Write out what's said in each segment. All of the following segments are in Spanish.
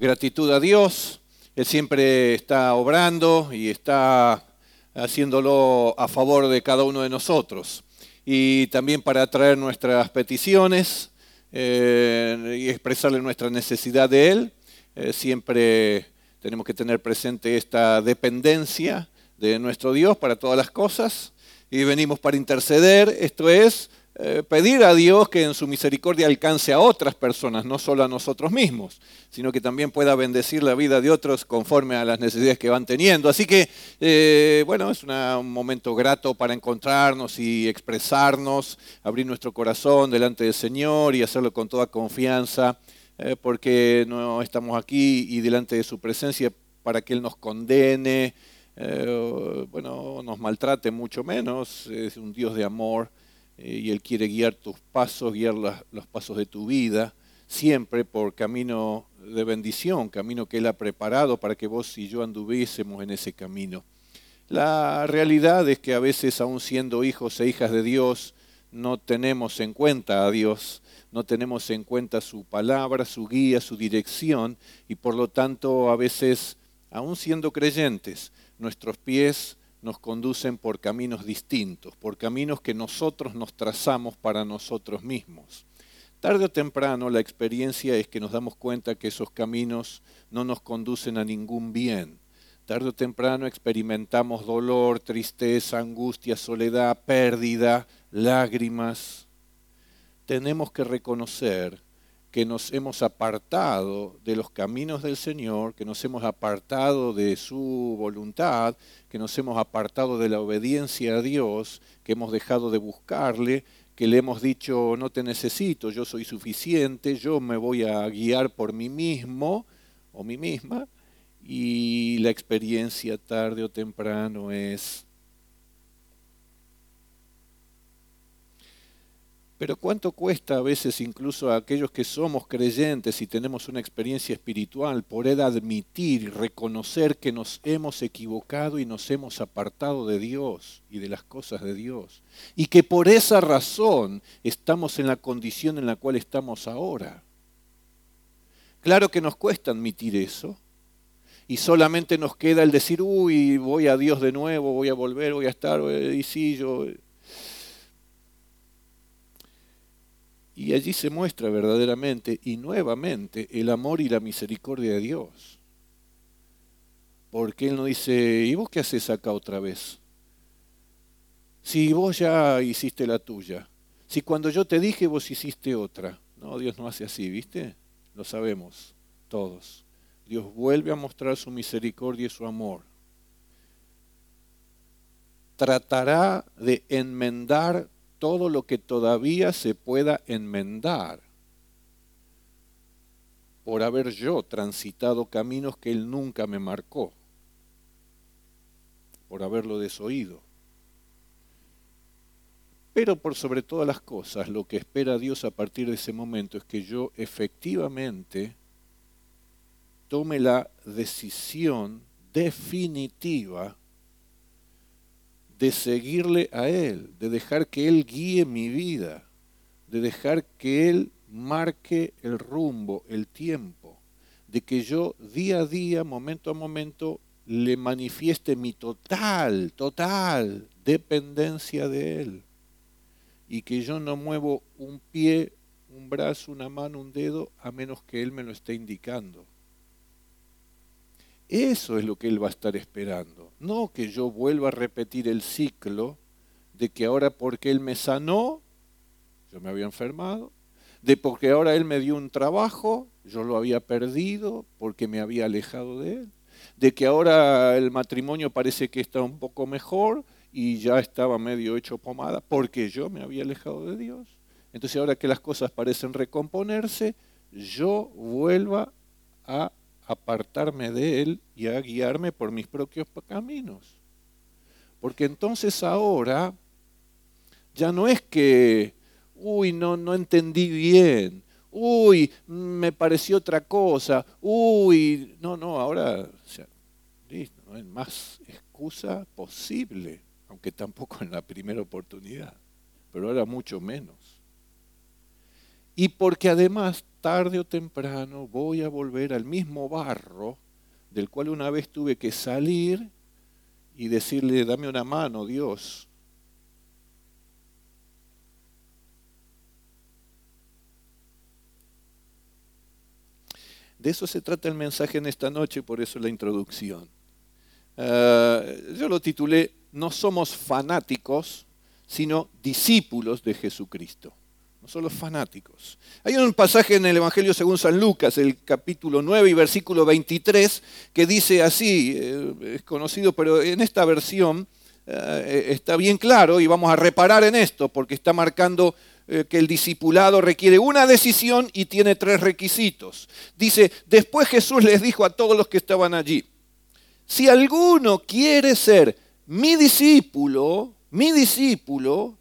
gratitud a Dios. Él siempre está obrando y está haciéndolo a favor de cada uno de nosotros. Y también para traer nuestras peticiones eh, y expresarle nuestra necesidad de Él. Eh, siempre tenemos que tener presente esta dependencia de nuestro Dios para todas las cosas. Y venimos para interceder, esto es, eh, pedir a Dios que en su misericordia alcance a otras personas, no solo a nosotros mismos, sino que también pueda bendecir la vida de otros conforme a las necesidades que van teniendo. Así que, eh, bueno, es un momento grato para encontrarnos y expresarnos, abrir nuestro corazón delante del Señor y hacerlo con toda confianza, eh, porque no estamos aquí y delante de su presencia para que Él nos condene, bueno, nos maltrate mucho menos, es un Dios de amor y Él quiere guiar tus pasos, guiar los pasos de tu vida, siempre por camino de bendición, camino que Él ha preparado para que vos y yo anduviésemos en ese camino. La realidad es que a veces, aun siendo hijos e hijas de Dios, no tenemos en cuenta a Dios, no tenemos en cuenta su palabra, su guía, su dirección, y por lo tanto a veces, aun siendo creyentes, nuestros pies nos conducen por caminos distintos, por caminos que nosotros nos trazamos para nosotros mismos. Tarde o temprano la experiencia es que nos damos cuenta que esos caminos no nos conducen a ningún bien. Tarde o temprano experimentamos dolor, tristeza, angustia, soledad, pérdida, lágrimas. Tenemos que reconocer que nos hemos apartado de los caminos del Señor, que nos hemos apartado de su voluntad, que nos hemos apartado de la obediencia a Dios, que hemos dejado de buscarle, que le hemos dicho, no te necesito, yo soy suficiente, yo me voy a guiar por mí mismo o mí misma, y la experiencia tarde o temprano es Pero ¿cuánto cuesta a veces incluso a aquellos que somos creyentes y tenemos una experiencia espiritual poder admitir y reconocer que nos hemos equivocado y nos hemos apartado de Dios y de las cosas de Dios? Y que por esa razón estamos en la condición en la cual estamos ahora. Claro que nos cuesta admitir eso. Y solamente nos queda el decir, uy, voy a Dios de nuevo, voy a volver, voy a estar, y sí, yo Y allí se muestra verdaderamente y nuevamente el amor y la misericordia de Dios. Porque Él no dice, ¿y vos qué haces acá otra vez? Si vos ya hiciste la tuya, si cuando yo te dije vos hiciste otra. No, Dios no hace así, ¿viste? Lo sabemos todos. Dios vuelve a mostrar su misericordia y su amor. Tratará de enmendar todo lo que todavía se pueda enmendar por haber yo transitado caminos que Él nunca me marcó, por haberlo desoído. Pero por sobre todas las cosas, lo que espera Dios a partir de ese momento es que yo efectivamente tome la decisión definitiva de seguirle a Él, de dejar que Él guíe mi vida, de dejar que Él marque el rumbo, el tiempo, de que yo día a día, momento a momento, le manifieste mi total, total dependencia de Él. Y que yo no muevo un pie, un brazo, una mano, un dedo, a menos que Él me lo esté indicando. Eso es lo que Él va a estar esperando. No que yo vuelva a repetir el ciclo de que ahora porque Él me sanó, yo me había enfermado, de porque ahora Él me dio un trabajo, yo lo había perdido porque me había alejado de Él, de que ahora el matrimonio parece que está un poco mejor y ya estaba medio hecho pomada porque yo me había alejado de Dios. Entonces ahora que las cosas parecen recomponerse, yo vuelva a apartarme de Él y a guiarme por mis propios caminos. Porque entonces ahora ya no es que, uy, no, no entendí bien, uy, me pareció otra cosa, uy, no, no, ahora no hay más excusa posible, aunque tampoco en la primera oportunidad, pero ahora mucho menos. Y porque además tarde o temprano voy a volver al mismo barro del cual una vez tuve que salir y decirle, dame una mano, Dios. De eso se trata el mensaje en esta noche, por eso la introducción. Ah, yo lo titulé, no somos fanáticos, sino discípulos de Jesucristo. No solo fanáticos. Hay un pasaje en el Evangelio según San Lucas, el capítulo 9 y versículo 23, que dice así, eh, es conocido, pero en esta versión eh, está bien claro y vamos a reparar en esto, porque está marcando eh, que el discipulado requiere una decisión y tiene tres requisitos. Dice, después Jesús les dijo a todos los que estaban allí, si alguno quiere ser mi discípulo, mi discípulo,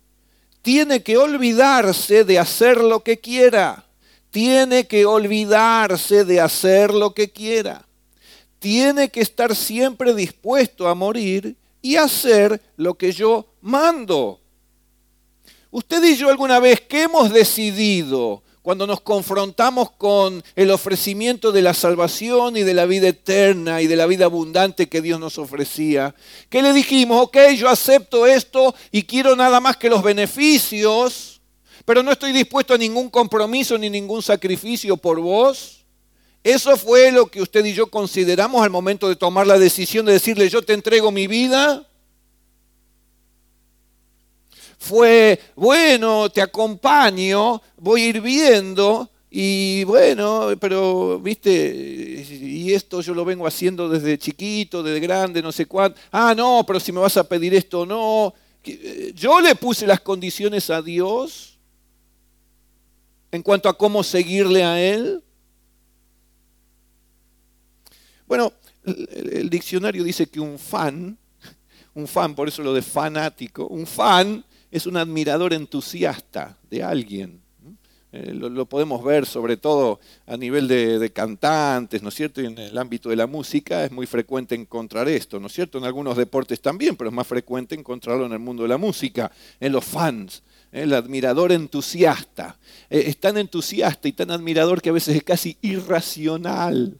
tiene que olvidarse de hacer lo que quiera. Tiene que olvidarse de hacer lo que quiera. Tiene que estar siempre dispuesto a morir y hacer lo que yo mando. Usted y yo alguna vez que hemos decidido cuando nos confrontamos con el ofrecimiento de la salvación y de la vida eterna y de la vida abundante que Dios nos ofrecía, que le dijimos, ok, yo acepto esto y quiero nada más que los beneficios, pero no estoy dispuesto a ningún compromiso ni ningún sacrificio por vos. Eso fue lo que usted y yo consideramos al momento de tomar la decisión de decirle, yo te entrego mi vida fue, bueno, te acompaño, voy a ir viendo, y bueno, pero, viste, y esto yo lo vengo haciendo desde chiquito, desde grande, no sé cuánto. Ah, no, pero si me vas a pedir esto, no. Eh, yo le puse las condiciones a Dios en cuanto a cómo seguirle a Él. Bueno, el, diccionario dice que un fan, un fan, por eso lo de fanático, un fan es un admirador entusiasta de alguien. Eh, lo, podemos ver sobre todo a nivel de, cantantes, ¿no es cierto? Y en el ámbito de la música es muy frecuente encontrar esto, ¿no es cierto? En algunos deportes también, pero es más frecuente encontrarlo en el mundo de la música, en los fans. ¿eh? El admirador entusiasta. Eh, es tan entusiasta y tan admirador que a veces es casi irracional.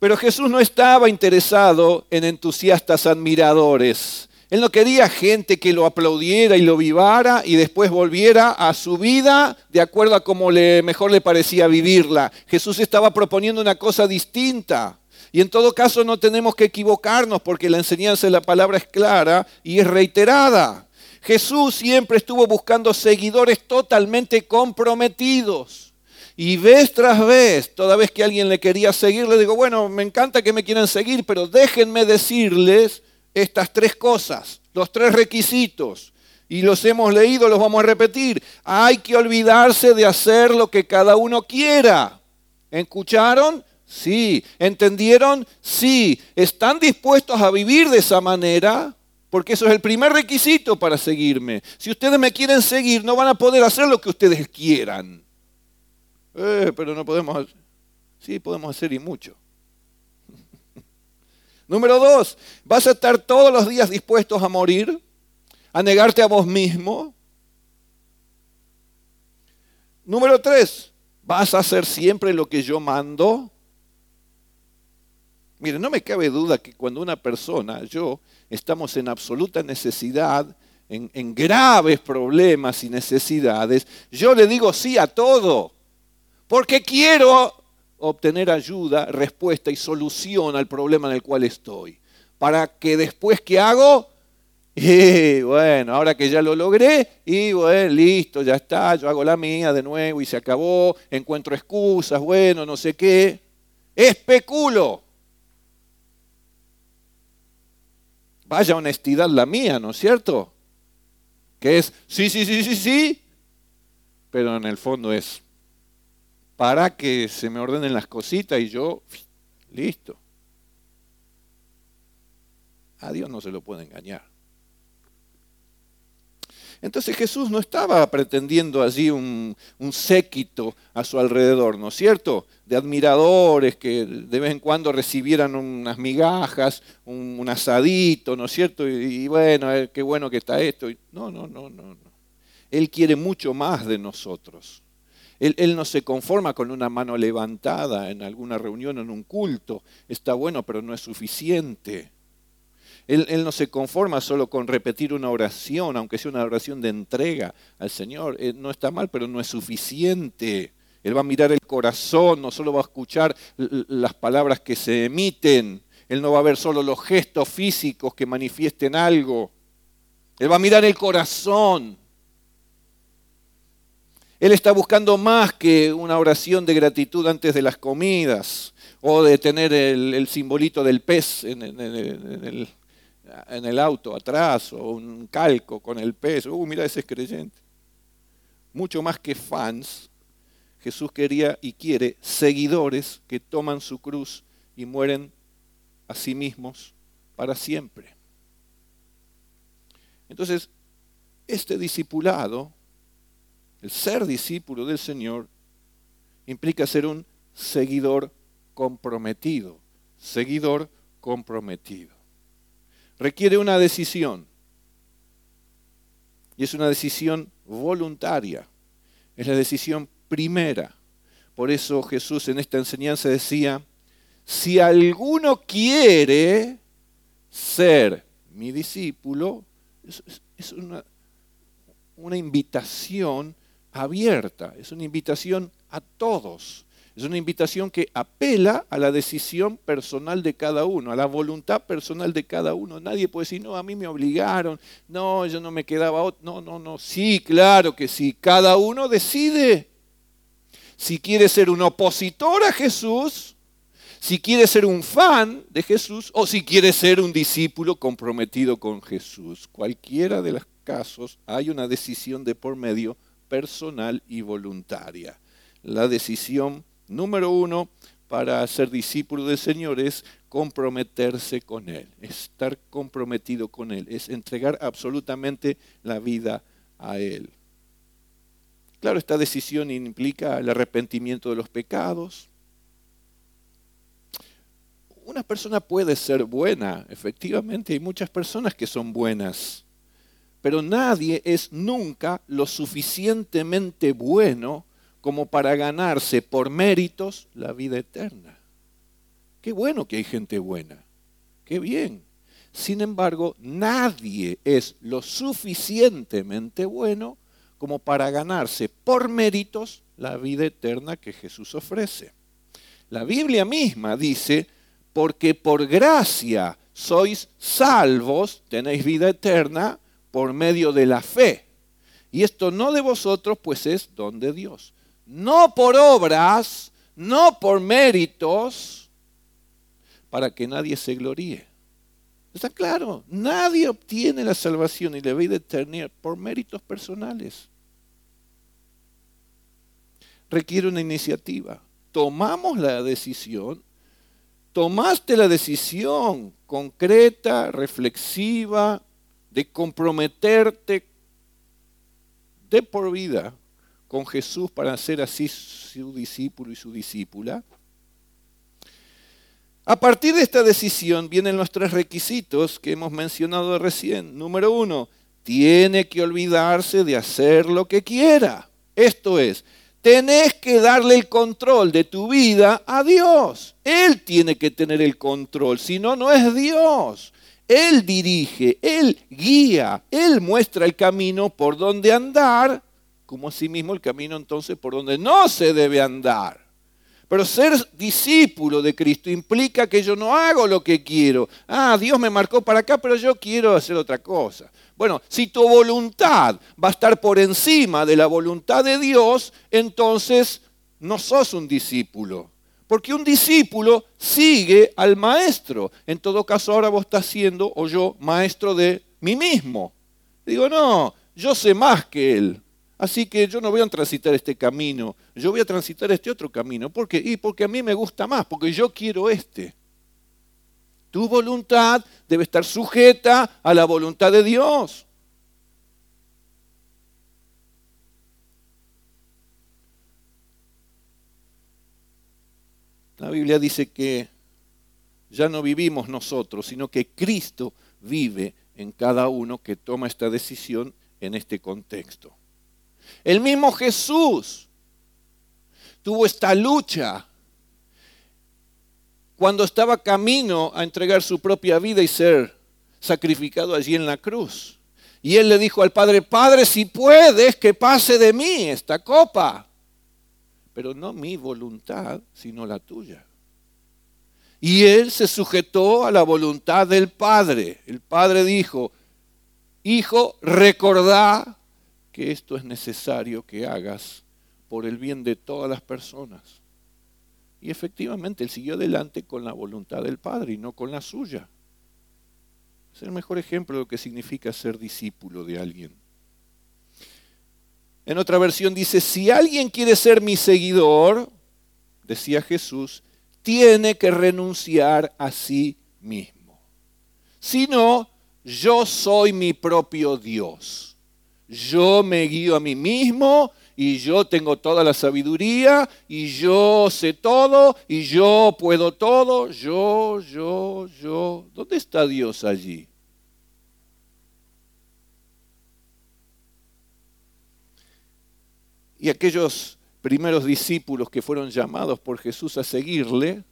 Pero Jesús no estaba interesado en entusiastas admiradores. Él no quería gente que lo aplaudiera y lo vivara y después volviera a su vida de acuerdo a cómo le, mejor le parecía vivirla. Jesús estaba proponiendo una cosa distinta. Y en todo caso no tenemos que equivocarnos porque la enseñanza de la palabra es clara y es reiterada. Jesús siempre estuvo buscando seguidores totalmente comprometidos. Y vez tras vez, toda vez que alguien le quería seguir, le digo, bueno, me encanta que me quieran seguir, pero déjenme decirles estas tres cosas, los tres requisitos. Y los hemos leído, los vamos a repetir. Hay que olvidarse de hacer lo que cada uno quiera. ¿Escucharon? Sí. ¿Entendieron? Sí. ¿Están dispuestos a vivir de esa manera? Porque eso es el primer requisito para seguirme. Si ustedes me quieren seguir, no van a poder hacer lo que ustedes quieran. Eh, pero no podemos. Sí, podemos hacer y mucho. Número dos, ¿vas a estar todos los días dispuestos a morir? ¿A negarte a vos mismo? Número tres, ¿vas a hacer siempre lo que yo mando? Mire, no me cabe duda que cuando una persona, yo, estamos en absoluta necesidad, en, en, graves problemas y necesidades, yo le digo sí a todo, porque quiero obtener ayuda, respuesta y solución al problema en el cual estoy. Para que después que hago, y bueno, ahora que ya lo logré, y bueno, listo, ya está, yo hago la mía de nuevo y se acabó, encuentro excusas, bueno, no sé qué. Especulo. Vaya honestidad la mía, ¿no es cierto? Que es, sí, sí, sí, sí, sí, pero en el fondo es, para que se me ordenen las cositas y yo, listo. A Dios no se lo puede engañar. Entonces Jesús no estaba pretendiendo allí un, séquito a su alrededor, ¿no es cierto? De admiradores que de vez en cuando recibieran unas migajas, un, asadito, ¿no es cierto? Y, y, bueno, qué bueno que está esto. No, no, no, no. Él quiere mucho más de nosotros. Él, no se conforma con una mano levantada en alguna reunión, en un culto. Está bueno, pero no es suficiente. Él, él, no se conforma solo con repetir una oración, aunque sea una oración de entrega al Señor. no está mal, pero no es suficiente. Él va a mirar el corazón, no solo va a escuchar las palabras que se emiten. Él no va a ver solo los gestos físicos que manifiesten algo. Él va a mirar el corazón. Él está buscando más que una oración de gratitud antes de las comidas o de tener el, simbolito del pez en, el, en, el, auto atrás o un calco con el pez. Uh, mira, ese es creyente. Mucho más que fans, Jesús quería y quiere seguidores que toman su cruz y mueren a sí mismos para siempre. Entonces, este discipulado el ser discípulo del Señor implica ser un seguidor comprometido, seguidor comprometido. Requiere una decisión y es una decisión voluntaria, es la decisión primera. Por eso Jesús en esta enseñanza decía, si alguno quiere ser mi discípulo, es, una, una invitación abierta, es una invitación a todos. Es una invitación que apela a la decisión personal de cada uno, a la voluntad personal de cada uno. Nadie puede decir, no, a mí me obligaron, no, yo no me quedaba otro. No, no, no, sí, claro que sí. Cada uno decide si quiere ser un opositor a Jesús, si quiere ser un fan de Jesús o si quiere ser un discípulo comprometido con Jesús. Cualquiera de los casos hay una decisión de por medio personal y voluntaria. La decisión número uno para ser discípulo del Señor es comprometerse con Él, estar comprometido con Él, es entregar absolutamente la vida a Él. Claro, esta decisión implica el arrepentimiento de los pecados. Una persona puede ser buena, efectivamente, hay muchas personas que son buenas, pero nadie es nunca lo suficientemente bueno como para ganarse por méritos la vida eterna. Qué bueno que hay gente buena, qué bien. Sin embargo, nadie es lo suficientemente bueno como para ganarse por méritos la vida eterna que Jesús ofrece. La Biblia misma dice, porque por gracia sois salvos, tenéis vida eterna, por medio de la fe. Y esto no de vosotros, pues es don de Dios. No por obras, no por méritos, para que nadie se gloríe. Está claro, nadie obtiene la salvación y la vida eterna por méritos personales. Requiere una iniciativa. Tomamos la decisión, tomaste la decisión concreta, reflexiva, de comprometerte de por vida con Jesús para ser así su discípulo y su discípula. A partir de esta decisión vienen los tres requisitos que hemos mencionado recién. Número uno, tiene que olvidarse de hacer lo que quiera. Esto es, tenés que darle el control de tu vida a Dios. Él tiene que tener el control, si no, no es Dios. Él dirige, Él guía, Él muestra el camino por donde andar, como asimismo el camino entonces por donde no se debe andar. Pero ser discípulo de Cristo implica que yo no hago lo que quiero. Ah, Dios me marcó para acá, pero yo quiero hacer otra cosa. Bueno, si tu voluntad va a estar por encima de la voluntad de Dios, entonces no sos un discípulo. Porque un discípulo sigue al maestro. En todo caso, ahora vos estás siendo, o yo, maestro de mí mismo. Digo, no, yo sé más que él. Así que yo no voy a transitar este camino, yo voy a transitar este otro camino. ¿Por qué? Y porque a mí me gusta más, porque yo quiero este. Tu voluntad debe estar sujeta a la voluntad de Dios. La Biblia dice que ya no vivimos nosotros, sino que Cristo vive en cada uno que toma esta decisión en este contexto. El mismo Jesús tuvo esta lucha cuando estaba camino a entregar su propia vida y ser sacrificado allí en la cruz. Y él le dijo al Padre, Padre, si puedes, que pase de mí esta copa. Pero no mi voluntad, sino la tuya. Y él se sujetó a la voluntad del Padre. El Padre dijo, Hijo, recordá que esto es necesario que hagas por el bien de todas las personas. Y efectivamente él siguió adelante con la voluntad del Padre y no con la suya. Es el mejor ejemplo de lo que significa ser discípulo de alguien. En otra versión dice, si alguien quiere ser mi seguidor, decía Jesús, tiene que renunciar a sí mismo. Si no, yo soy mi propio Dios. Yo me guío a mí mismo y yo tengo toda la sabiduría y yo sé todo y yo puedo todo. Yo, yo, yo. ¿Dónde está Dios allí? Y aquellos primeros discípulos que fueron llamados por Jesús a seguirle,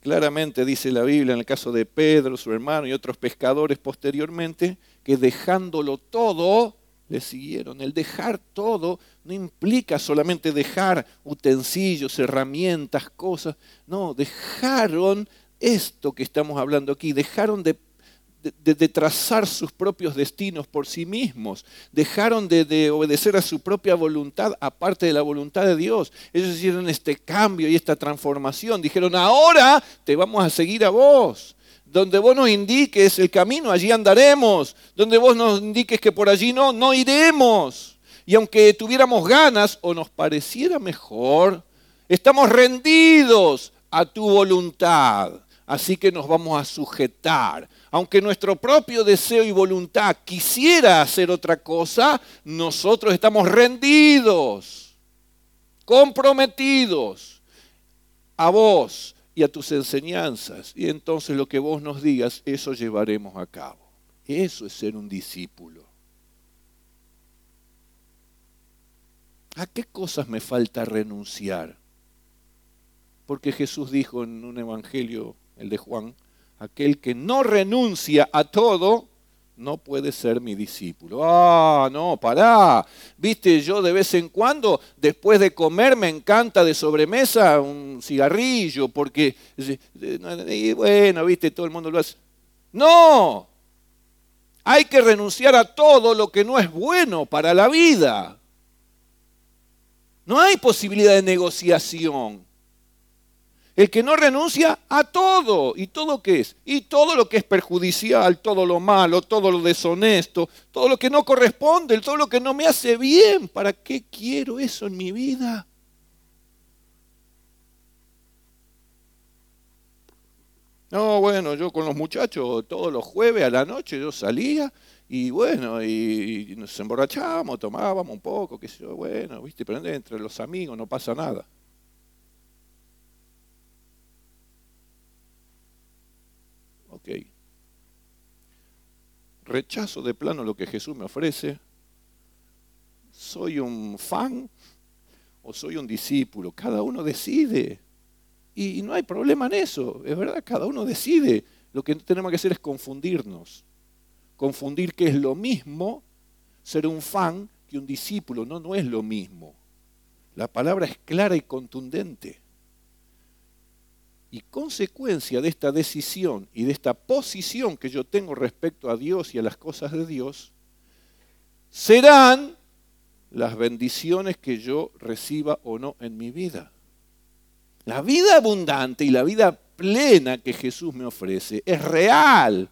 claramente dice la Biblia en el caso de Pedro, su hermano y otros pescadores posteriormente, que dejándolo todo, le siguieron. El dejar todo no implica solamente dejar utensilios, herramientas, cosas. No, dejaron esto que estamos hablando aquí, dejaron de de, trazar sus propios destinos por sí mismos. Dejaron de, obedecer a su propia voluntad, aparte de la voluntad de Dios. Ellos hicieron este cambio y esta transformación. Dijeron, ahora te vamos a seguir a vos. Donde vos nos indiques el camino, allí andaremos. Donde vos nos indiques que por allí no, no iremos. Y aunque tuviéramos ganas o nos pareciera mejor, estamos rendidos a tu voluntad. Así que nos vamos a sujetar aunque nuestro propio deseo y voluntad quisiera hacer otra cosa, nosotros estamos rendidos, comprometidos a vos y a tus enseñanzas. Y entonces lo que vos nos digas, eso llevaremos a cabo. Eso es ser un discípulo. ¿A qué cosas me falta renunciar? Porque Jesús dijo en un evangelio, el de Juan, aquel que no renuncia a todo, no puede ser mi discípulo. Ah, no, pará. Viste, yo de vez en cuando, después de comer, me encanta de sobremesa un cigarrillo, porque, y bueno, viste, todo el mundo lo hace. No, hay que renunciar a todo lo que no es bueno para la vida. No hay posibilidad de negociación. El que no renuncia a todo. ¿Y todo qué es? Y todo lo que es perjudicial, todo lo malo, todo lo deshonesto, todo lo que no corresponde, todo lo que no me hace bien. ¿Para qué quiero eso en mi vida? No, bueno, yo con los muchachos todos los jueves a la noche yo salía y bueno, y, nos emborrachábamos, tomábamos un poco, qué sé yo, bueno, viste, pero entre los amigos no pasa nada. Rechazo de plano lo que Jesús me ofrece. ¿Soy un fan o soy un discípulo? Cada uno decide. Y no hay problema en eso, es verdad, cada uno decide. Lo que tenemos que hacer es confundirnos. Confundir que es lo mismo ser un fan que un discípulo. No, no es lo mismo. La palabra es clara y contundente. Y consecuencia de esta decisión y de esta posición que yo tengo respecto a Dios y a las cosas de Dios, serán las bendiciones que yo reciba o no en mi vida. La vida abundante y la vida plena que Jesús me ofrece es real,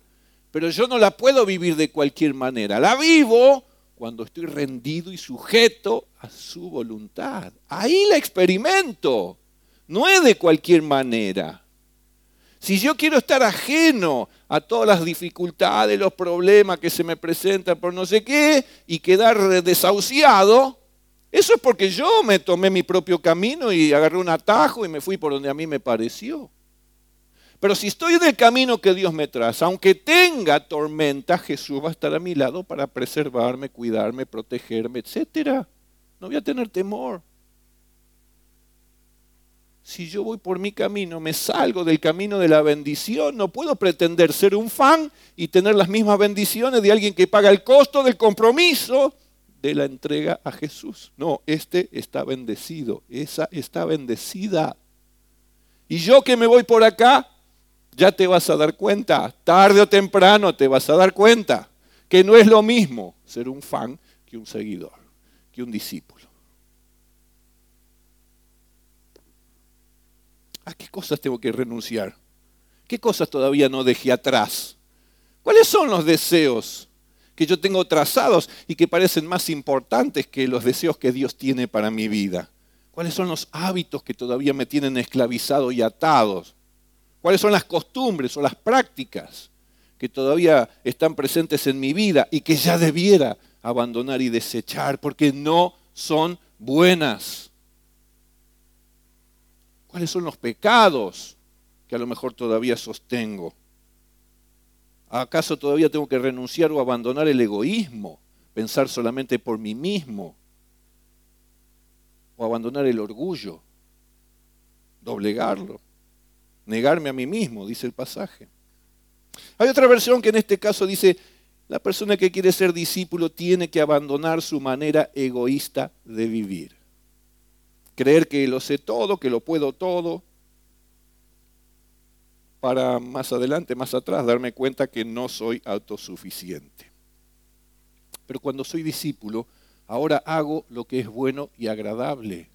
pero yo no la puedo vivir de cualquier manera. La vivo cuando estoy rendido y sujeto a su voluntad. Ahí la experimento. No es de cualquier manera. Si yo quiero estar ajeno a todas las dificultades, los problemas que se me presentan por no sé qué y quedar desahuciado, eso es porque yo me tomé mi propio camino y agarré un atajo y me fui por donde a mí me pareció. Pero si estoy en el camino que Dios me traza, aunque tenga tormenta, Jesús va a estar a mi lado para preservarme, cuidarme, protegerme, etc. no voy a tener temor. Si yo voy por mi camino, me salgo del camino de la bendición, no puedo pretender ser un fan y tener las mismas bendiciones de alguien que paga el costo del compromiso de la entrega a Jesús. No, este está bendecido, esa está bendecida. Y yo que me voy por acá, ya te vas a dar cuenta, tarde o temprano te vas a dar cuenta que no es lo mismo ser un fan que un seguidor, que un discípulo. ¿A qué cosas tengo que renunciar? ¿Qué cosas todavía no dejé atrás? ¿Cuáles son los deseos que yo tengo trazados y que parecen más importantes que los deseos que Dios tiene para mi vida? ¿Cuáles son los hábitos que todavía me tienen esclavizado y atados? ¿Cuáles son las costumbres o las prácticas que todavía están presentes en mi vida y que ya debiera abandonar y desechar porque no son buenas? ¿Cuáles son los pecados que a lo mejor todavía sostengo? ¿Acaso todavía tengo que renunciar o abandonar el egoísmo? Pensar solamente por mí mismo. O abandonar el orgullo. Doblegarlo. Negarme a mí mismo, dice el pasaje. Hay otra versión que en este caso dice, la persona que quiere ser discípulo tiene que abandonar su manera egoísta de vivir creer que lo sé todo, que lo puedo todo, para más adelante, más atrás, darme cuenta que no soy autosuficiente. Pero cuando soy discípulo, ahora hago lo que es bueno y agradable.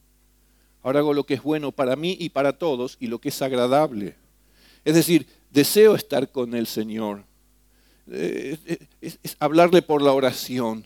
Ahora hago lo que es bueno para mí y para todos y lo que es agradable. Es decir, deseo estar con el Señor. Eh, hablarle por la oración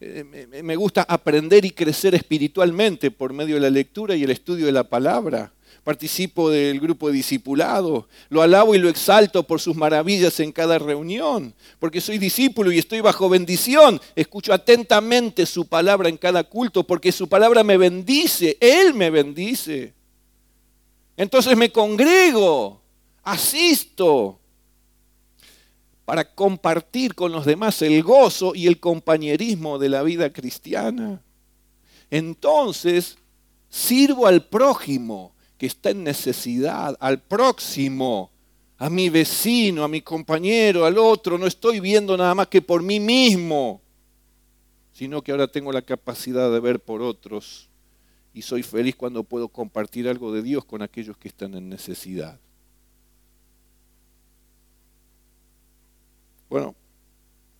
me gusta aprender y crecer espiritualmente por medio de la lectura y el estudio de la palabra. Participo del grupo de lo alabo y lo exalto por sus maravillas en cada reunión, porque soy discípulo y estoy bajo bendición. Escucho atentamente su palabra en cada culto, porque su palabra me bendice, Él me bendice. Entonces me congrego, asisto, para compartir con los demás el gozo y el compañerismo de la vida cristiana. Entonces, sirvo al prójimo que está en necesidad, al próximo, a mi vecino, a mi compañero, al otro. No estoy viendo nada más que por mí mismo, sino que ahora tengo la capacidad de ver por otros y soy feliz cuando puedo compartir algo de Dios con aquellos que están en necesidad. Bueno,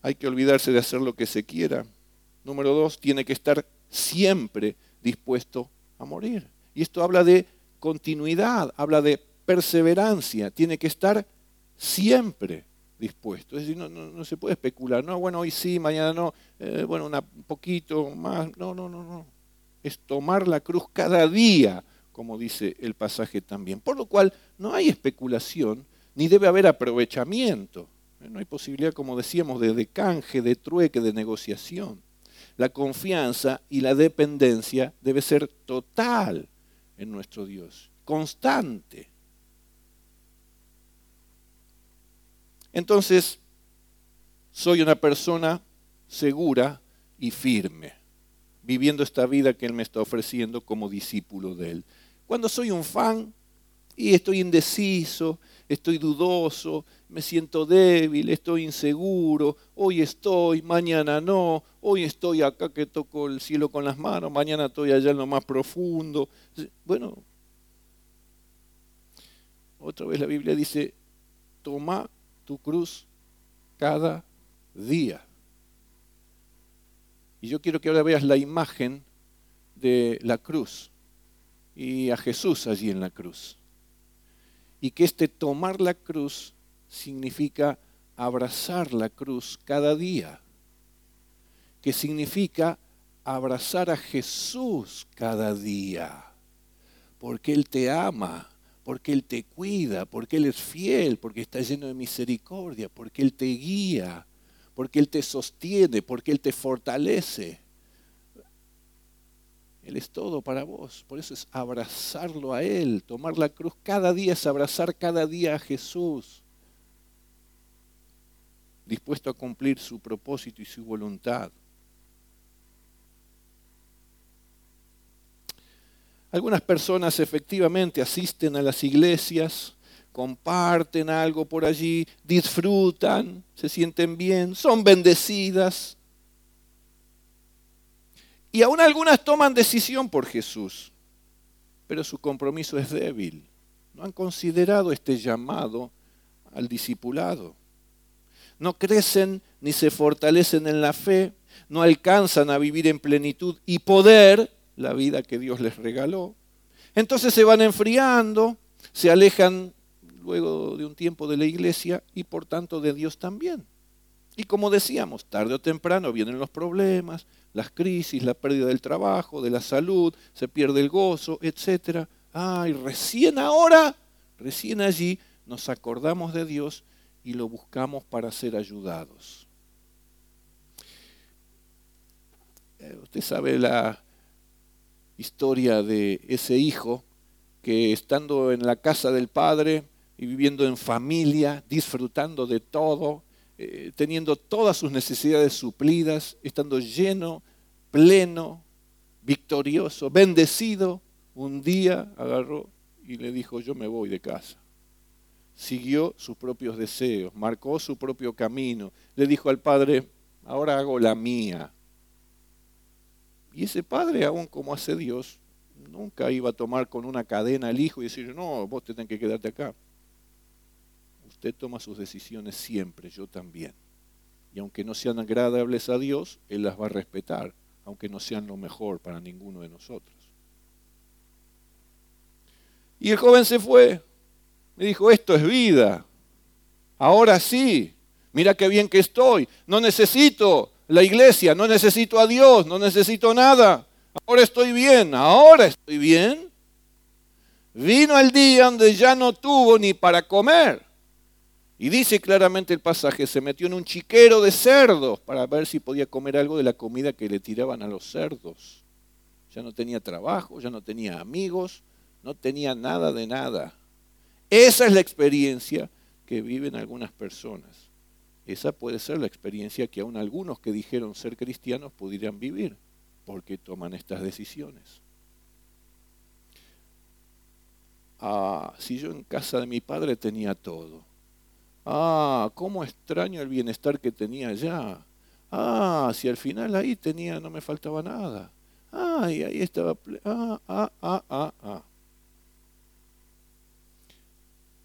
hay que olvidarse de hacer lo que se quiera. Número dos, tiene que estar siempre dispuesto a morir. Y esto habla de continuidad, habla de perseverancia. Tiene que estar siempre dispuesto. Es decir, no, se puede especular. No, bueno, hoy sí, mañana no. Eh, bueno, un poquito más. No, no, no, no. Es tomar la cruz cada día, como dice el pasaje también. Por lo cual no hay especulación, ni debe haber aprovechamiento. No hay posibilidad, como decíamos, de, canje, de trueque, de negociación. La confianza y la dependencia debe ser total en nuestro Dios, constante. Entonces, soy una persona segura y firme, viviendo esta vida que Él me está ofreciendo como discípulo de Él. Cuando soy un fan y estoy indeciso, estoy dudoso, me siento débil, estoy inseguro, hoy estoy, mañana no, hoy estoy acá que toco el cielo con las manos, mañana estoy allá en lo más profundo. Bueno, otra vez la Biblia dice, toma tu cruz cada día. Y yo quiero que ahora veas la imagen de la cruz y a Jesús allí en la cruz y que este tomar la cruz significa abrazar la cruz cada día, que significa abrazar a Jesús cada día, porque Él te ama, porque Él te cuida, porque Él es fiel, porque está lleno de misericordia, porque Él te guía, porque Él te sostiene, porque Él te fortalece. Él es todo para vos. Por eso es abrazarlo a Él. Tomar la cruz cada día es abrazar cada día a Jesús. Dispuesto a cumplir su propósito y su voluntad. Algunas personas efectivamente asisten a las iglesias, comparten algo por allí, disfrutan, se sienten bien, son bendecidas. Y aún algunas toman decisión por Jesús, pero su compromiso es débil. No han considerado este llamado al discipulado. No crecen ni se fortalecen en la fe, no alcanzan a vivir en plenitud y poder la vida que Dios les regaló. Entonces se van enfriando, se alejan luego de un tiempo de la iglesia y por tanto de Dios también. Y como decíamos, tarde o temprano vienen los problemas, las crisis, la pérdida del trabajo, de la salud, se pierde el gozo, etc. Ay, recién ahora, recién allí nos acordamos de Dios y lo buscamos para ser ayudados. Eh, usted sabe la historia de ese hijo que estando en la casa del padre y viviendo en familia, disfrutando de todo, eh, teniendo todas sus necesidades suplidas, estando lleno, pleno, victorioso, bendecido, un día agarró y le dijo, yo me voy de casa. Siguió sus propios deseos, marcó su propio camino, le dijo al padre, ahora hago la mía. Y ese padre, aún como hace Dios, nunca iba a tomar con una cadena al hijo y decir, no, vos tenés que quedarte acá. Usted toma sus decisiones siempre, yo también. Y aunque no sean agradables a Dios, Él las va a respetar, aunque no sean lo mejor para ninguno de nosotros. Y el joven se fue. Me dijo, esto es vida. Ahora sí, mira qué bien que estoy. No necesito la iglesia, no necesito a Dios, no necesito nada. Ahora estoy bien, ahora estoy bien. Vino el día donde ya no tuvo ni para comer. Y dice claramente el pasaje, se metió en un chiquero de cerdos para ver si podía comer algo de la comida que le tiraban a los cerdos. Ya no tenía trabajo, ya no tenía amigos, no tenía nada de nada. Esa es la experiencia que viven algunas personas. Esa puede ser la experiencia que aún algunos que dijeron ser cristianos pudieran vivir, porque toman estas decisiones. Ah, si yo en casa de mi padre tenía todo Ah, cómo extraño el bienestar que tenía allá. Ah, si al final ahí tenía, no me faltaba nada. Ah, y ahí estaba. Ah, ah, ah, ah, ah.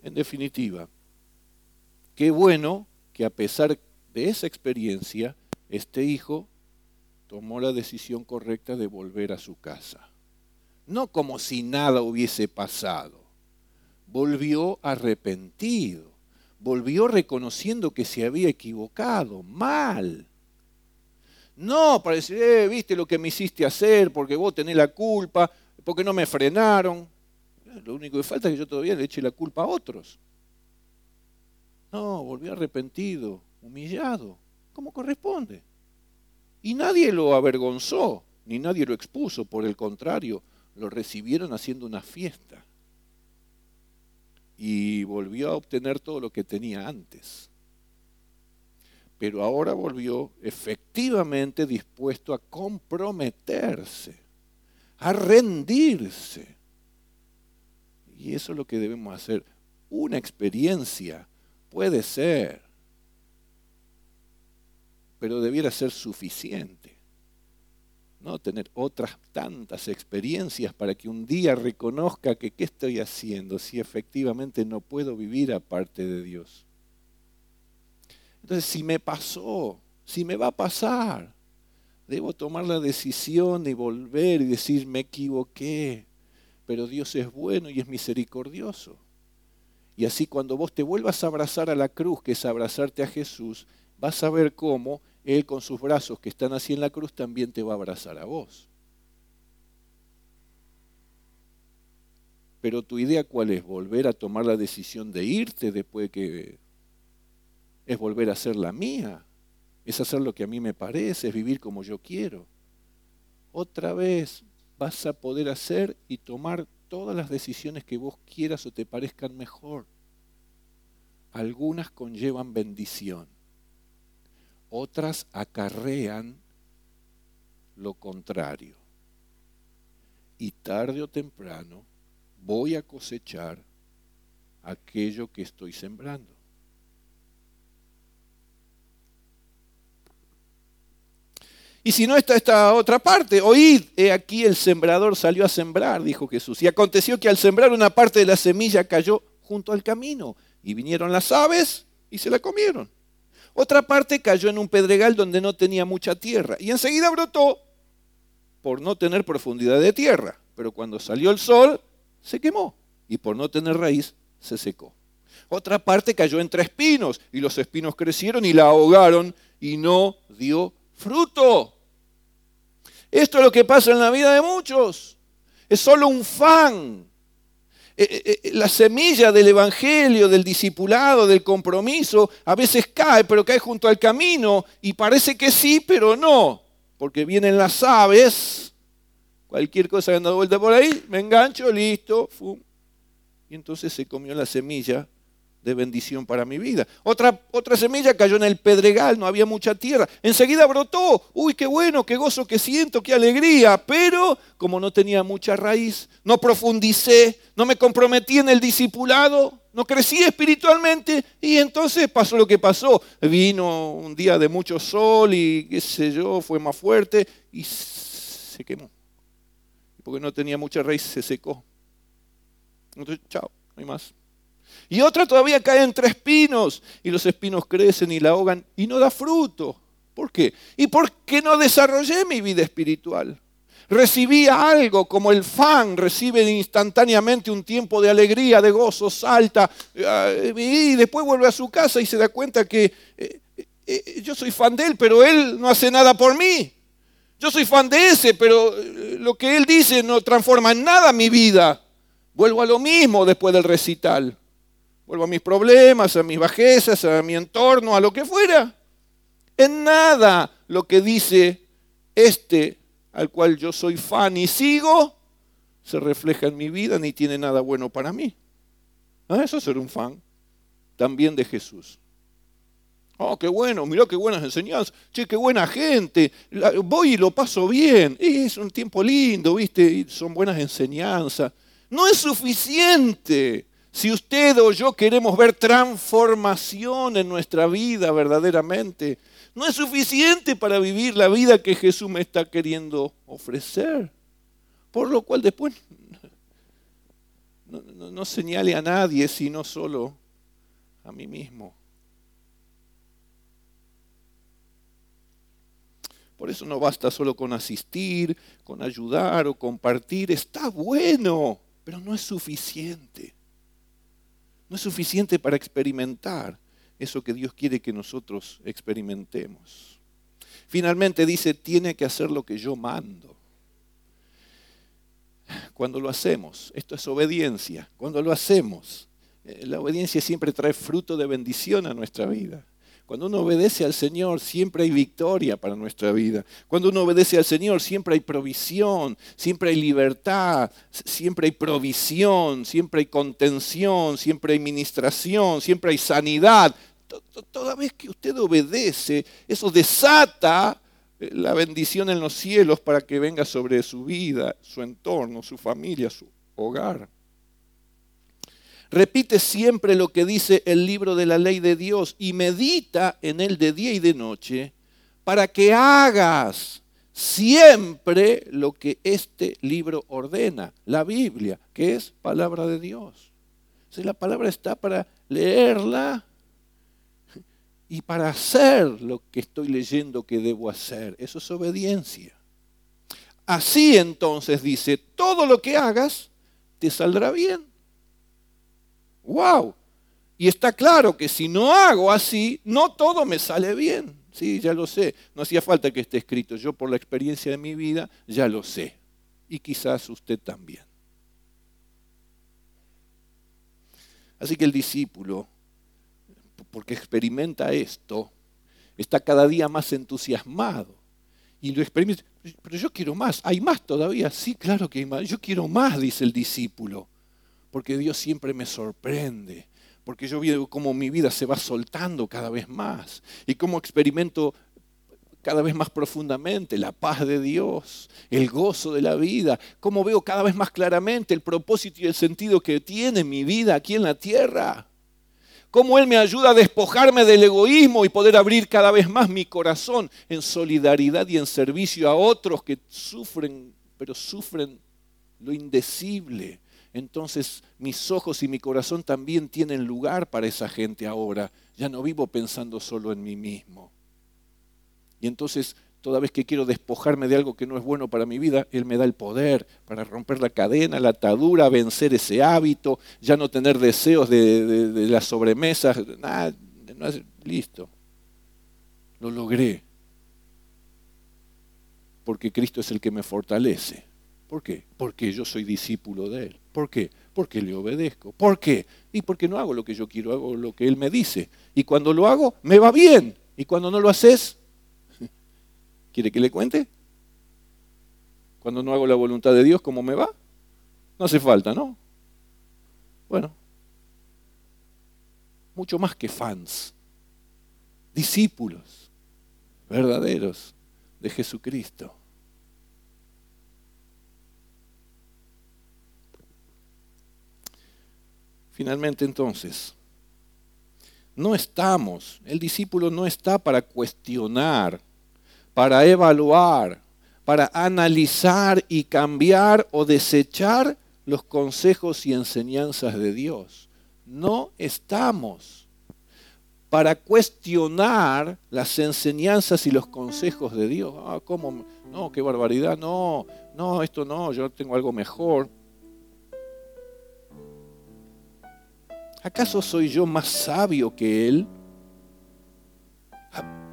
En definitiva, qué bueno que a pesar de esa experiencia, este hijo tomó la decisión correcta de volver a su casa. No como si nada hubiese pasado. Volvió arrepentido volvió reconociendo que se había equivocado, mal. No, para decir, eh, viste lo que me hiciste hacer, porque vos tenés la culpa, porque no me frenaron. Lo único que falta es que yo todavía le eche la culpa a otros. No, volvió arrepentido, humillado, como corresponde. Y nadie lo avergonzó, ni nadie lo expuso, por el contrario, lo recibieron haciendo una fiesta y volvió a obtener todo lo que tenía antes. Pero ahora volvió efectivamente dispuesto a comprometerse, a rendirse. Y eso es lo que debemos hacer. Una experiencia puede ser, pero debiera ser suficiente no tener otras tantas experiencias para que un día reconozca que qué estoy haciendo si efectivamente no puedo vivir aparte de Dios. Entonces, si me pasó, si me va a pasar, debo tomar la decisión de volver y decir, me equivoqué, pero Dios es bueno y es misericordioso. Y así cuando vos te vuelvas a abrazar a la cruz, que es abrazarte a Jesús, vas a ver cómo Él con sus brazos que están así en la cruz también te va a abrazar a vos. Pero tu idea cuál es? Volver a tomar la decisión de irte después de que es volver a hacer la mía, es hacer lo que a mí me parece, es vivir como yo quiero. Otra vez vas a poder hacer y tomar todas las decisiones que vos quieras o te parezcan mejor. Algunas conllevan bendición otras acarrean lo contrario. y tarde o temprano voy a cosechar aquello que estoy sembrando. Y si no está esta otra parte, oíd, he aquí el sembrador salió a sembrar, dijo Jesús. Y aconteció que al sembrar una parte de la semilla cayó junto al camino. Y vinieron las aves y se la comieron. Otra parte cayó en un pedregal donde no tenía mucha tierra. Y enseguida brotó por no tener profundidad de tierra. Pero cuando salió el sol, se quemó. Y por no tener raíz, se secó. Otra parte cayó entre espinos. Y los espinos crecieron y la ahogaron y no dio fruto. Esto es lo que pasa en la vida de muchos. Es solo un fan. Eh, eh, eh, la semilla del evangelio, del discipulado, del compromiso, a veces cae, pero cae junto al camino y parece que sí, pero no, porque vienen las aves, cualquier cosa que anda vuelta por ahí, me engancho, listo, y entonces se comió la semilla de bendición para mi vida. Otra, otra semilla cayó en el pedregal, no había mucha tierra. Enseguida brotó, uy, qué bueno, qué gozo que siento, qué alegría. Pero como no tenía mucha raíz, no profundicé, no me comprometí en el discipulado, no crecí espiritualmente y entonces pasó lo que pasó. Vino un día de mucho sol y qué sé yo, fue más fuerte y se quemó. Porque no tenía mucha raíz, se secó. Entonces, chao, no hay más. Y otra todavía cae entre espinos y los espinos crecen y la ahogan y no da fruto. ¿Por qué? Y porque no desarrollé mi vida espiritual. Recibí algo como el fan recibe instantáneamente un tiempo de alegría, de gozo, salta eh, y después vuelve a su casa y se da cuenta que eh, eh, yo soy fan de él, pero él no hace nada por mí. Yo soy fan de ese, pero lo que él dice no transforma en nada mi vida. Vuelvo a lo mismo después del recital. Vuelvo a mis problemas, a mis bajezas, a mi entorno, a lo que fuera. En nada lo que dice este al cual yo soy fan y sigo se refleja en mi vida ni tiene nada bueno para mí. ¿Ah, eso es ser un fan también de Jesús. Oh, qué bueno, mirá qué buenas enseñanzas. Che, qué buena gente. Voy y lo paso bien. Es un tiempo lindo, ¿viste? son buenas enseñanzas. No es suficiente. Si usted o yo queremos ver transformación en nuestra vida verdaderamente, no es suficiente para vivir la vida que Jesús me está queriendo ofrecer. Por lo cual después no, señale a nadie, sino solo a mí mismo. Por eso no basta solo con asistir, con ayudar o compartir. Está bueno, pero no es suficiente no es suficiente para experimentar eso que Dios quiere que nosotros experimentemos. Finalmente dice, tiene que hacer lo que yo mando. Cuando lo hacemos, esto es obediencia, cuando lo hacemos, eh, la obediencia siempre trae fruto de bendición a nuestra vida. Cuando uno obedece al Señor, siempre hay victoria para nuestra vida. Cuando uno obedece al Señor, siempre hay provisión, siempre hay libertad, siempre hay provisión, siempre hay contención, siempre hay ministración, siempre hay sanidad. Toda vez que usted obedece, eso desata eh, la bendición en los cielos para que venga sobre su vida, su entorno, su familia, su hogar. Repite siempre lo que dice el libro de la ley de Dios y medita en él de día y de noche para que hagas siempre lo que este libro ordena, la Biblia, que es palabra de Dios. Si la palabra está para leerla y para hacer lo que estoy leyendo que debo hacer, eso es obediencia. Así entonces dice, todo lo que hagas te saldrá bien. ¡Wow! Y está claro que si no hago así, no todo me sale bien. Sí, ya lo sé. No hacía falta que esté escrito. Yo por la experiencia de mi vida ya lo sé. Y quizás usted también. Así que el discípulo, porque experimenta esto, está cada día más entusiasmado. Y lo experimenta. Pero yo quiero más. ¿Hay más todavía? Sí, claro que hay más. Yo quiero más, dice el discípulo porque Dios siempre me sorprende, porque yo veo cómo mi vida se va soltando cada vez más y cómo experimento cada vez más profundamente la paz de Dios, el gozo de la vida, cómo veo cada vez más claramente el propósito y el sentido que tiene mi vida aquí en la tierra, cómo Él me ayuda a despojarme del egoísmo y poder abrir cada vez más mi corazón en solidaridad y en servicio a otros que sufren, pero sufren lo indecible. Entonces mis ojos y mi corazón también tienen lugar para esa gente ahora. Ya no vivo pensando solo en mí mismo. Y entonces, toda vez que quiero despojarme de algo que no es bueno para mi vida, Él me da el poder para romper la cadena, la atadura, vencer ese hábito, ya no tener deseos de, las sobremesas, no listo. Lo logré. Porque Cristo es el que me fortalece. ¿Por qué? Porque yo soy discípulo de Él. ¿Por qué? Porque le obedezco. ¿Por qué? Y porque no hago lo que yo quiero, hago lo que Él me dice. Y cuando lo hago, me va bien. Y cuando no lo haces, ¿Quiere que le cuente? Cuando no hago la voluntad de Dios, ¿cómo me va? No hace falta, ¿no? Bueno, mucho más que fans, discípulos verdaderos de Jesucristo. Finalmente entonces, no estamos, el discípulo no está para cuestionar para evaluar, para analizar y cambiar o desechar los consejos y enseñanzas de Dios. No estamos para cuestionar las enseñanzas y los consejos de Dios. Ah, ¿cómo? No, qué barbaridad. No, no, esto no, yo tengo algo mejor. ¿Acaso soy yo más sabio que Él?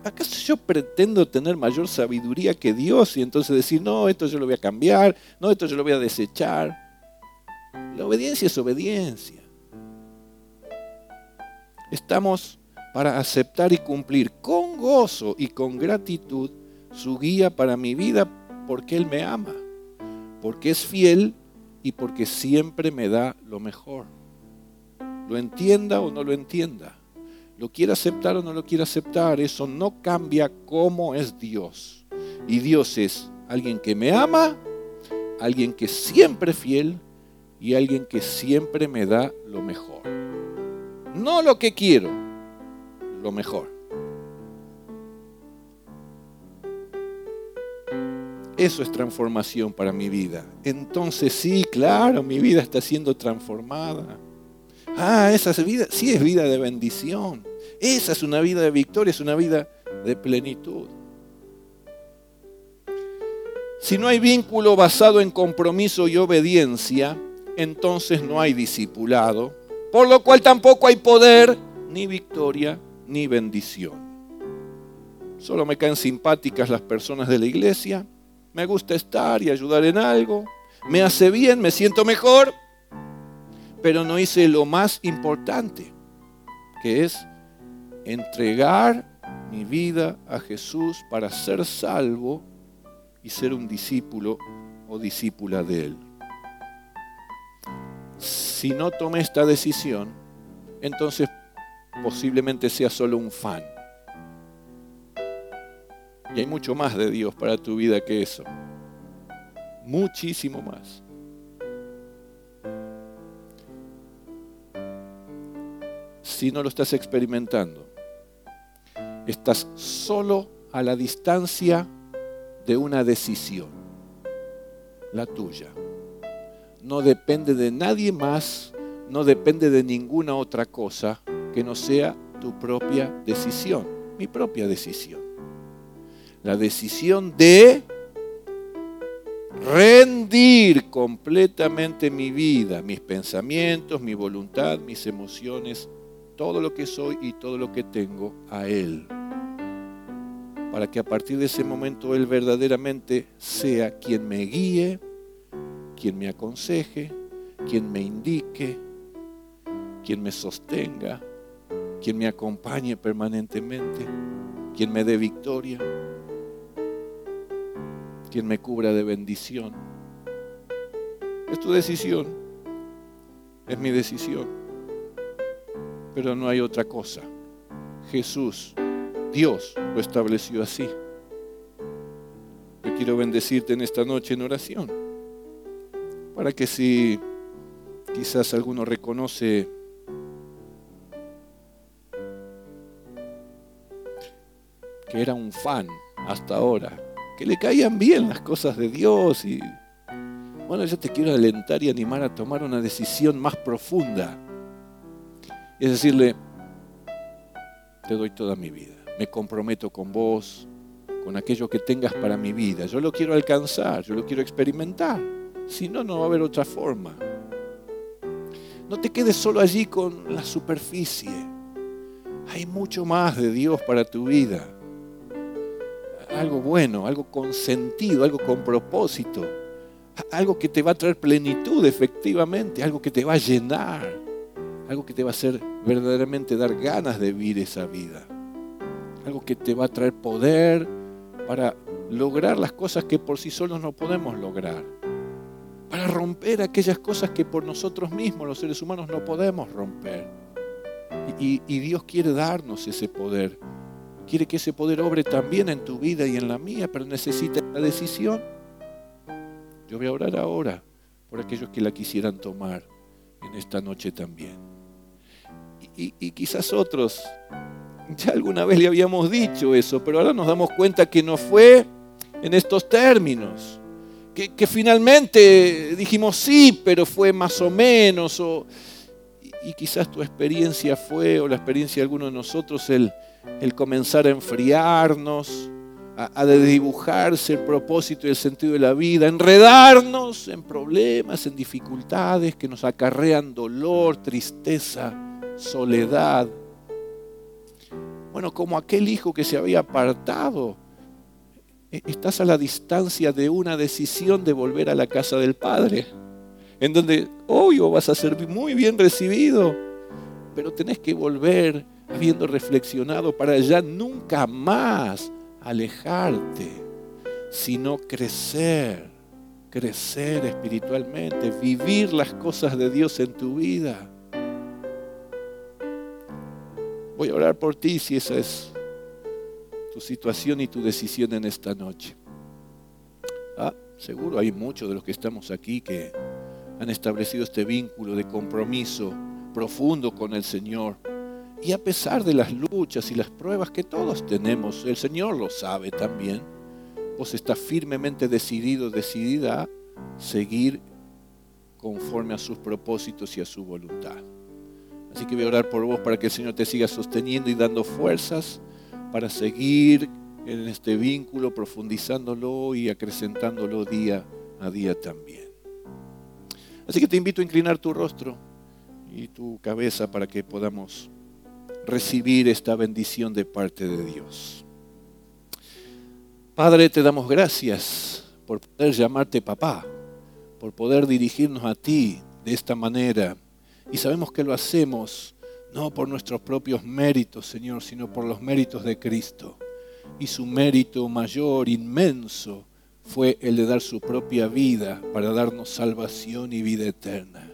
¿acaso yo pretendo tener mayor sabiduría que Dios y entonces decir, no, esto yo lo voy a cambiar, no, esto yo lo voy a desechar? La obediencia es obediencia. Estamos para aceptar y cumplir con gozo y con gratitud su guía para mi vida porque Él me ama, porque es fiel y porque siempre me da lo mejor. Lo entienda o no lo entienda lo quiere aceptar o no lo quiere aceptar, eso no cambia cómo es Dios. Y Dios es alguien que me ama, alguien que siempre es fiel y alguien que siempre me da lo mejor. No lo que quiero, lo mejor. Eso es transformación para mi vida. Entonces sí, claro, mi vida está siendo transformada. Ah, esa vida, sí es vida de bendición. Esa es una vida de victoria, es una vida de plenitud. Si no hay vínculo basado en compromiso y obediencia, entonces no hay discipulado, por lo cual tampoco hay poder, ni victoria, ni bendición. Solo me caen simpáticas las personas de la iglesia, me gusta estar y ayudar en algo, me hace bien, me siento mejor, pero no hice lo más importante, que es entregar mi vida a Jesús para ser salvo y ser un discípulo o discípula de Él. Si no tomé esta decisión, entonces posiblemente sea solo un fan. Y hay mucho más de Dios para tu vida que eso. Muchísimo más. Si no lo estás experimentando. Estás solo a la distancia de una decisión, la tuya. No depende de nadie más, no depende de ninguna otra cosa que no sea tu propia decisión, mi propia decisión. La decisión de rendir completamente mi vida, mis pensamientos, mi voluntad, mis emociones todo lo que soy y todo lo que tengo a Él. Para que a partir de ese momento Él verdaderamente sea quien me guíe, quien me aconseje, quien me indique, quien me sostenga, quien me acompañe permanentemente, quien me dé victoria, quien me cubra de bendición. Es tu decisión, es mi decisión pero no hay otra cosa. Jesús, Dios lo estableció así. yo quiero bendecirte en esta noche en oración. Para que si quizás alguno reconoce que era un fan hasta ahora, que le caían bien las cosas de Dios y bueno, yo te quiero alentar y animar a tomar una decisión más profunda. Es decirle, te doy toda mi vida, me comprometo con vos, con aquello que tengas para mi vida. Yo lo quiero alcanzar, yo lo quiero experimentar. Si no, no va a haber otra forma. No te quedes solo allí con la superficie. Hay mucho más de Dios para tu vida. Algo bueno, algo con sentido, algo con propósito. Algo que te va a traer plenitud efectivamente, algo que te va a llenar, algo que te va a hacer verdaderamente dar ganas de vivir esa vida. Algo que te va a traer poder para lograr las cosas que por sí solos no podemos lograr. Para romper aquellas cosas que por nosotros mismos, los seres humanos, no podemos romper. Y, Dios quiere darnos ese poder. Quiere que ese poder obre también en tu vida y en la mía, pero necesita la decisión. Yo voy a orar ahora por aquellos que la quisieran tomar en esta noche también. Y quizás otros ya alguna vez le habíamos dicho eso, pero ahora nos damos cuenta que no fue en estos términos. Que, finalmente dijimos sí, pero fue más o menos. y, quizás tu experiencia fue, o la experiencia de alguno de nosotros, el, el comenzar a enfriarnos, a, a desdibujarse el propósito y el sentido de la vida, enredarnos en problemas, en dificultades que nos acarrean dolor, tristeza, soledad bueno, como aquel hijo que se había apartado, e-, estás a la distancia de una decisión de volver a la casa del Padre, en donde hoy vas a ser muy bien recibido, pero tenés que volver habiendo reflexionado para ya nunca más alejarte, sino crecer, crecer espiritualmente, vivir las cosas de Dios en tu vida. Voy a orar por ti si esa es tu situación y tu decisión en esta noche. Ah, seguro hay muchos de los que estamos aquí que han establecido este vínculo de compromiso profundo con el Señor. Y a pesar de las luchas y las pruebas que todos tenemos, el Señor lo sabe también, vos estás firmemente decidido, decidida a seguir conforme a sus propósitos y a su voluntad. Así que voy a orar por vos para que el Señor te siga sosteniendo y dando fuerzas para seguir en este vínculo, profundizándolo y acrecentándolo día a día también. Así que te invito a inclinar tu rostro y tu cabeza para que podamos recibir esta bendición de parte de Dios. Padre, te damos gracias por poder llamarte papá, por poder dirigirnos a ti de esta manera y sabemos que lo hacemos no por nuestros propios méritos, Señor, sino por los méritos de Cristo. Y su mérito mayor, inmenso, fue el de dar su propia vida para darnos salvación y vida eterna.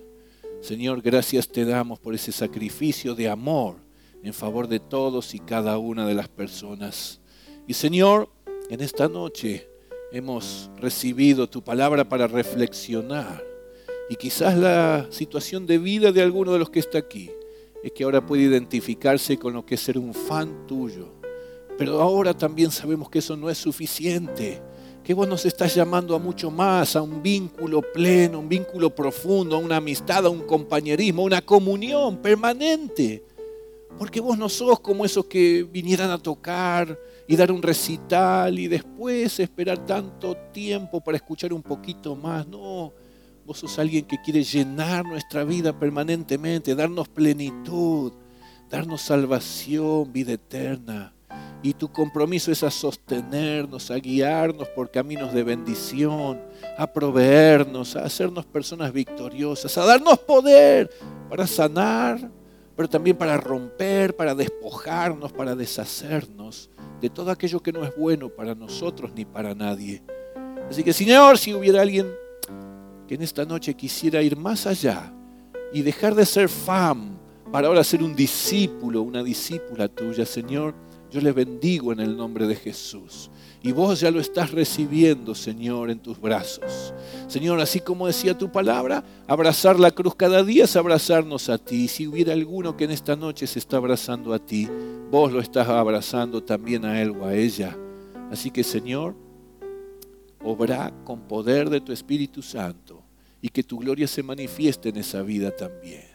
Señor, gracias te damos por ese sacrificio de amor en favor de todos y cada una de las personas. Y Señor, en esta noche hemos recibido tu palabra para reflexionar y quizás la situación de vida de alguno de los que está aquí es que ahora puede identificarse con lo que es ser un fan tuyo. Pero ahora también sabemos que eso no es suficiente, que vos nos estás llamando a mucho más, a un vínculo pleno, un vínculo profundo, a una amistad, a un compañerismo, a una comunión permanente. Porque vos no sos como esos que vinieran a tocar y dar un recital y después esperar tanto tiempo para escuchar un poquito más. No, Vos sos alguien que quiere llenar nuestra vida permanentemente, darnos plenitud, darnos salvación, vida eterna. Y tu compromiso es a sostenernos, a guiarnos por caminos de bendición, a proveernos, a hacernos personas victoriosas, a darnos poder para sanar, pero también para romper, para despojarnos, para deshacernos de todo aquello que no es bueno para nosotros ni para nadie. Así que Señor, si hubiera alguien que en esta noche quisiera ir más allá y dejar de ser fan para ahora ser un discípulo, una discípula tuya, Señor. Yo le bendigo en el nombre de Jesús. Y vos ya lo estás recibiendo, Señor, en tus brazos. Señor, así como decía tu palabra, abrazar la cruz cada día es abrazarnos a ti. Si hubiera alguno que en esta noche se está abrazando a ti, vos lo estás abrazando también a él o a ella. Así que, Señor, obra con poder de tu Espíritu Santo y que tu gloria se manifieste en esa vida también.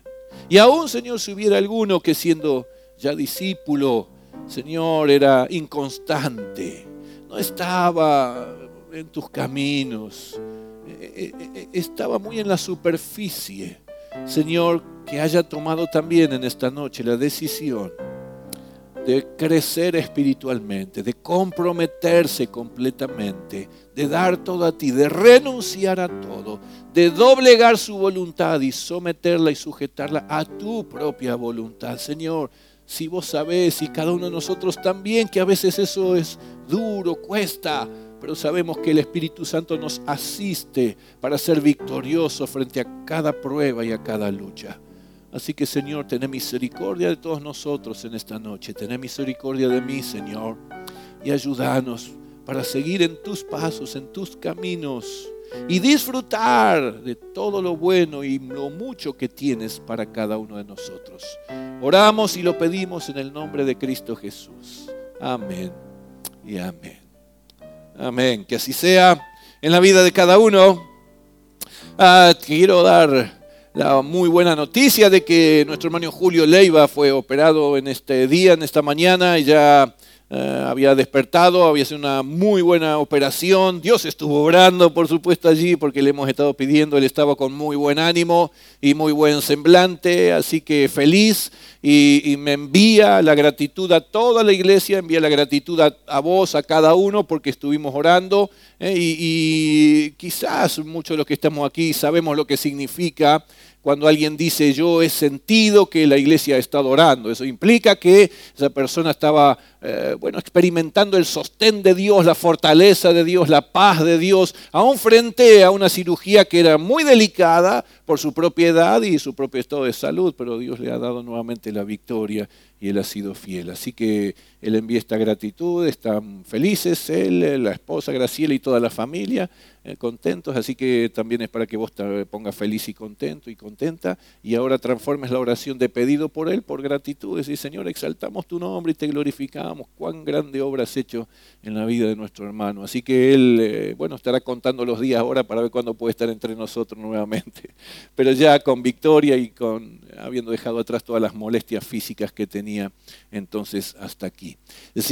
Y aún, Señor, si hubiera alguno que siendo ya discípulo, Señor, era inconstante, no estaba en tus caminos, eh, eh, eh, estaba muy en la superficie. Señor, que haya tomado también en esta noche la decisión de crecer espiritualmente, de comprometerse completamente, de dar todo a ti, de renunciar a todo, de doblegar su voluntad y someterla y sujetarla a tu propia voluntad. Señor, si vos sabés y cada uno de nosotros también que a veces eso es duro, cuesta, pero sabemos que el Espíritu Santo nos asiste para ser victorioso frente a cada prueba y a cada lucha. Así que Señor, ten misericordia de todos nosotros en esta noche. Ten misericordia de mí, Señor. Y ayúdanos para seguir en tus pasos, en tus caminos. Y disfrutar de todo lo bueno y lo mucho que tienes para cada uno de nosotros. Oramos y lo pedimos en el nombre de Cristo Jesús. Amén y amén. Amén. Que así sea en la vida de cada uno. Ah, quiero dar la muy buena noticia de que nuestro hermano Julio Leiva fue operado en este día, en esta mañana, y ya eh, había despertado, había sido una muy buena operación. Dios estuvo obrando, por supuesto, allí, porque le hemos estado pidiendo, él estaba con muy buen ánimo y muy buen semblante, así que feliz. Y, me envía la gratitud a toda la iglesia, envía la gratitud a, vos, a cada uno, porque estuvimos orando. Eh, y, y quizás muchos de los que estamos aquí sabemos lo que significa cuando alguien dice yo he sentido que la iglesia está adorando. Eso implica que esa persona estaba eh, bueno, experimentando el sostén de Dios, la fortaleza de Dios, la paz de Dios, aún frente a una cirugía que era muy delicada por su propiedad y su propio estado de salud, pero Dios le ha dado nuevamente la victoria y él ha sido fiel. Así que él envía esta gratitud, están felices, él, la esposa Graciela y toda la familia, eh, contentos, así que también es para que vos te pongas feliz y contento y contenta. Y ahora transformes la oración de pedido por él por gratitud, decir Señor, exaltamos tu nombre y te glorificamos, cuán grande obra has hecho en la vida de nuestro hermano. Así que él, eh, bueno, estará contando los días ahora para ver cuándo puede estar entre nosotros nuevamente, pero ya con victoria y con habiendo dejado atrás todas las molestias físicas que tenía entonces hasta aquí.